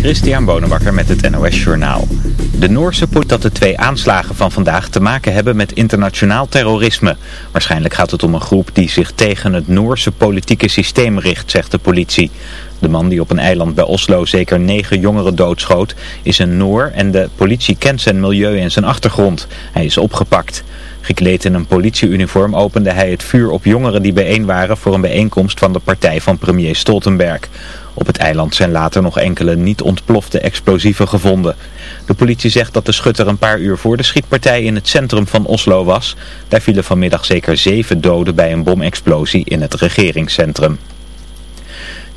Christian Bonenbakker met het NOS Journaal. De Noorse politie dat de twee aanslagen van vandaag te maken hebben met internationaal terrorisme. Waarschijnlijk gaat het om een groep die zich tegen het Noorse politieke systeem richt, zegt de politie. De man die op een eiland bij Oslo zeker negen jongeren doodschoot is een Noor en de politie kent zijn milieu en zijn achtergrond. Hij is opgepakt. Gekleed in een politieuniform opende hij het vuur op jongeren die bijeen waren voor een bijeenkomst van de partij van premier Stoltenberg. Op het eiland zijn later nog enkele niet ontplofte explosieven gevonden. De politie zegt dat de schutter een paar uur voor de schietpartij in het centrum van Oslo was. Daar vielen vanmiddag zeker zeven doden bij een bomexplosie in het regeringscentrum.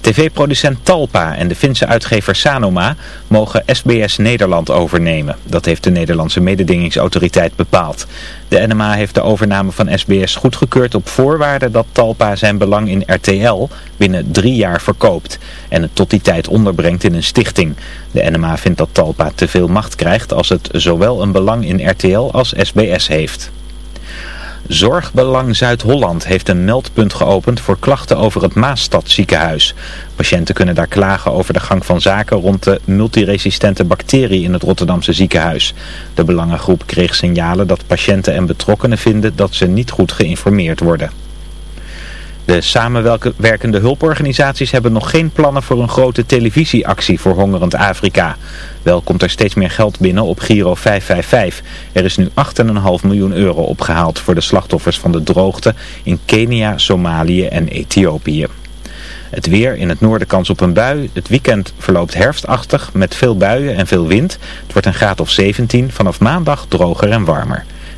TV-producent Talpa en de Finse uitgever Sanoma mogen SBS Nederland overnemen. Dat heeft de Nederlandse mededingingsautoriteit bepaald. De NMA heeft de overname van SBS goedgekeurd op voorwaarde dat Talpa zijn belang in RTL binnen drie jaar verkoopt en het tot die tijd onderbrengt in een stichting. De NMA vindt dat Talpa te veel macht krijgt als het zowel een belang in RTL als SBS heeft. Zorgbelang Zuid-Holland heeft een meldpunt geopend voor klachten over het Maasstadziekenhuis. Patiënten kunnen daar klagen over de gang van zaken rond de multiresistente bacterie in het Rotterdamse ziekenhuis. De belangengroep kreeg signalen dat patiënten en betrokkenen vinden dat ze niet goed geïnformeerd worden. De samenwerkende hulporganisaties hebben nog geen plannen voor een grote televisieactie voor hongerend Afrika. Wel komt er steeds meer geld binnen op Giro 555. Er is nu 8,5 miljoen euro opgehaald voor de slachtoffers van de droogte in Kenia, Somalië en Ethiopië. Het weer in het noorden kans op een bui. Het weekend verloopt herfstachtig met veel buien en veel wind. Het wordt een graad of 17. Vanaf maandag droger en warmer.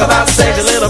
Talk about sex. A little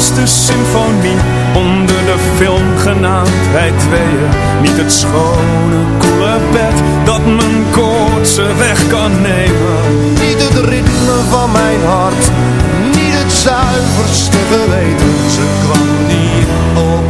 De symfonie onder de film genaamd wij tweeën. Niet het schone, koele bed dat mijn koortse weg kan nemen. Niet het ritme van mijn hart, niet het zuiverste geweten. Ze kwam niet op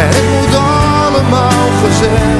En het moet allemaal gezegd.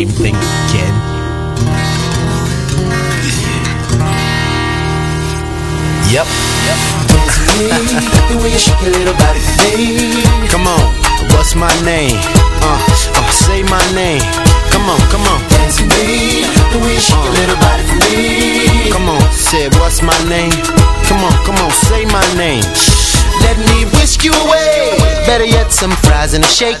same thing again? Yep. the way you shake your little body Come on, what's my name? Uh, uh, say my name. Come on, come on. Dance with me, the way you shake your little body for me. Come on, say what's my name? Come on, come on, say my name. Let me whisk you away. Better yet, some fries and a shake.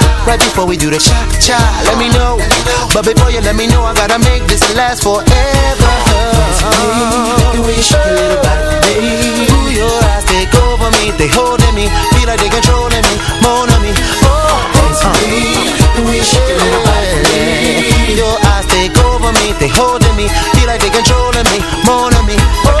Right before we do the cha-cha Let me know, but before you let me know I gotta make this last forever. The way you shake your baby Ooh, your eyes take over me, they holding me, feel like they controlling me, more on me. Oh, dance me, the way you your eyes take over me, they holding me, feel like they controlling me, more on me. Oh, baby,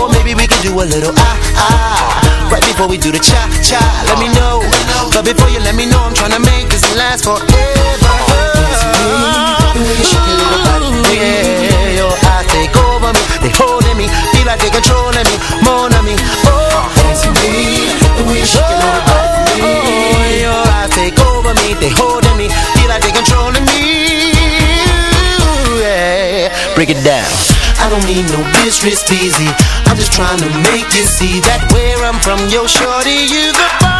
Or maybe we could do a little ah ah. Right before we do the cha cha. Let me know, but before you let me know, I'm trying to make this last forever. Yeah, your eyes take over me, they holding me, feel like they controlling me, more than me. Oh, with me, the way you little me. Oh, your eyes take over me, they holding me, feel like they controlling me. Yeah, break it down. Don't need no business busy. I'm just trying to make you see that where I'm from, yo, shorty, you the bomb.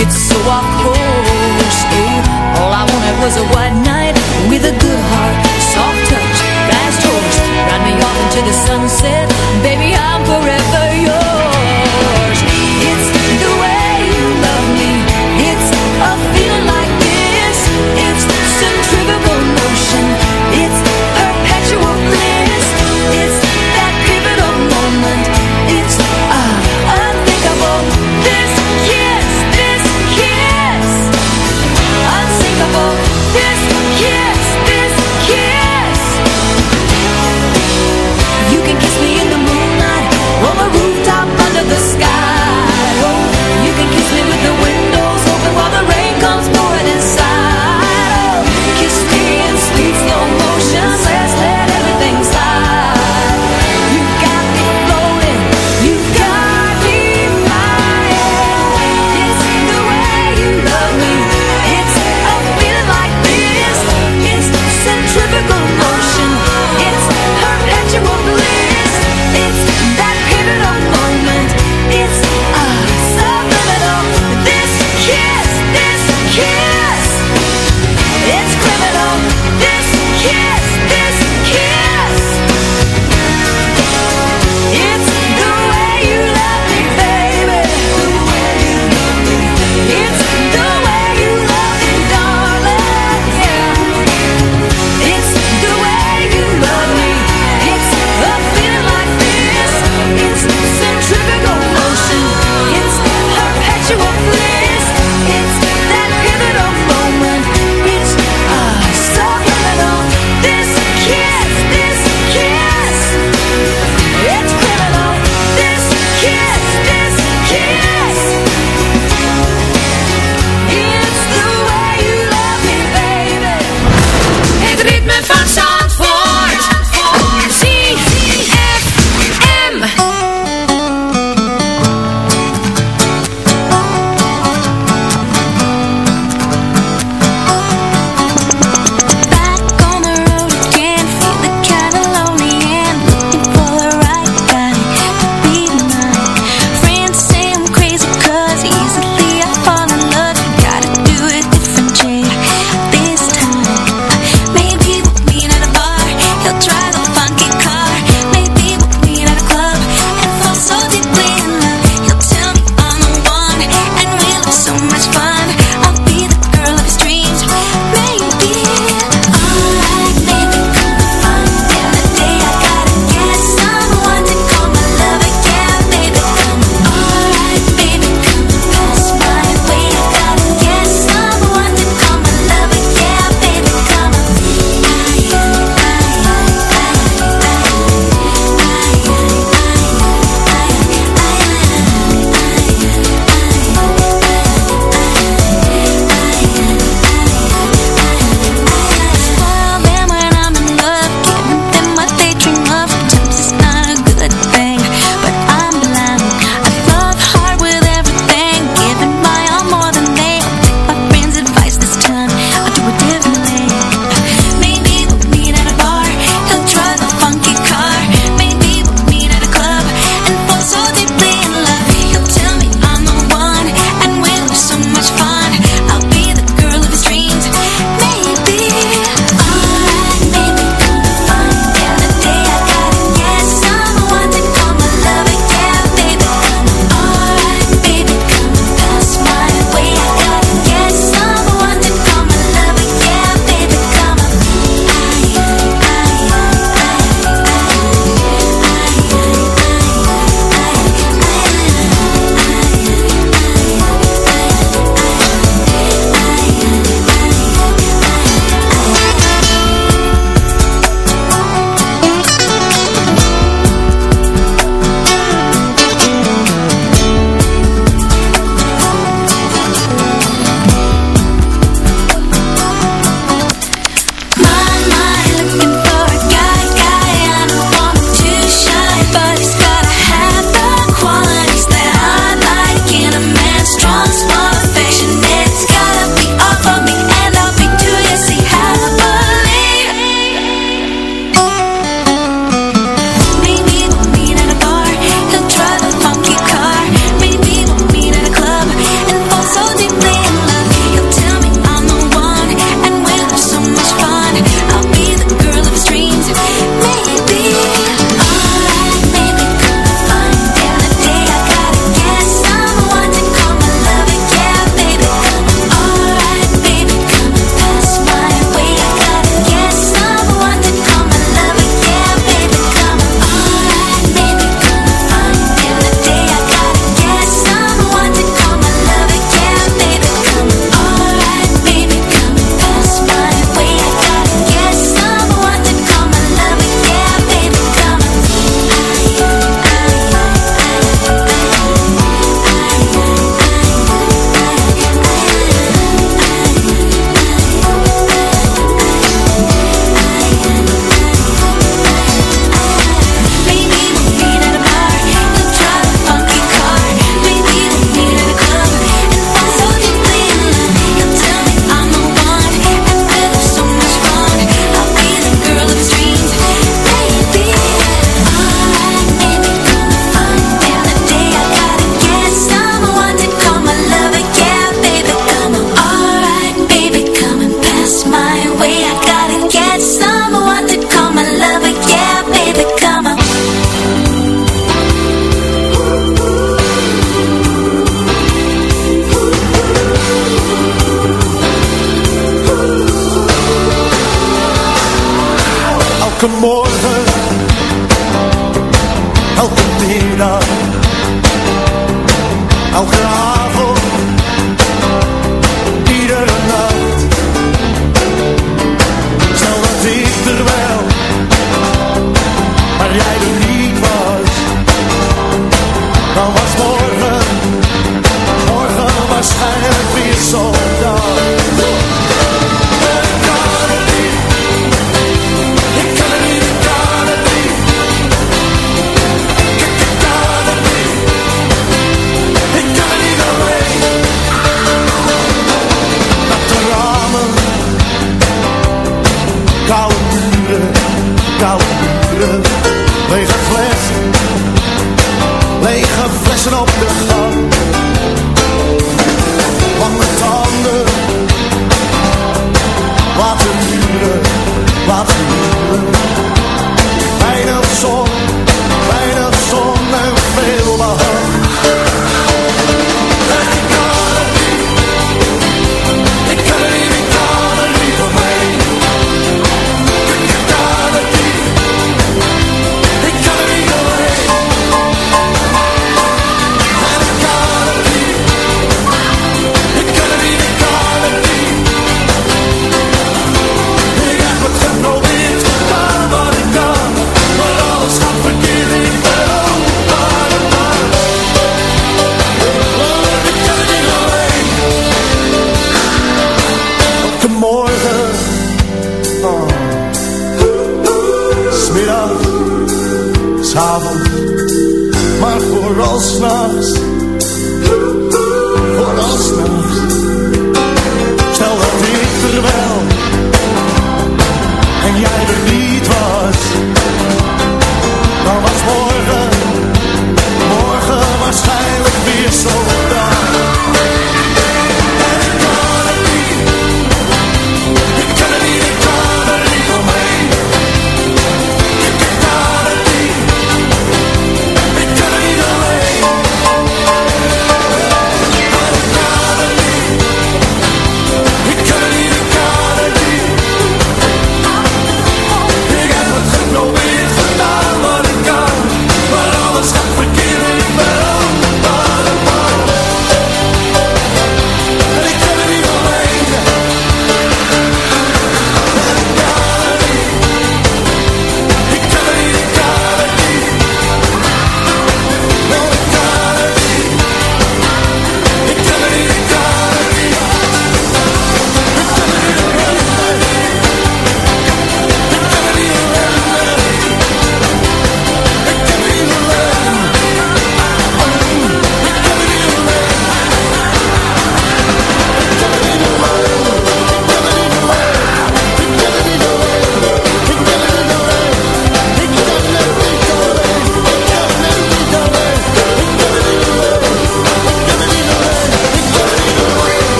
get so off course? All I wanted was a white knight with a good heart, soft touch, fast horse. Ride me off into the sunset, baby, I'm forever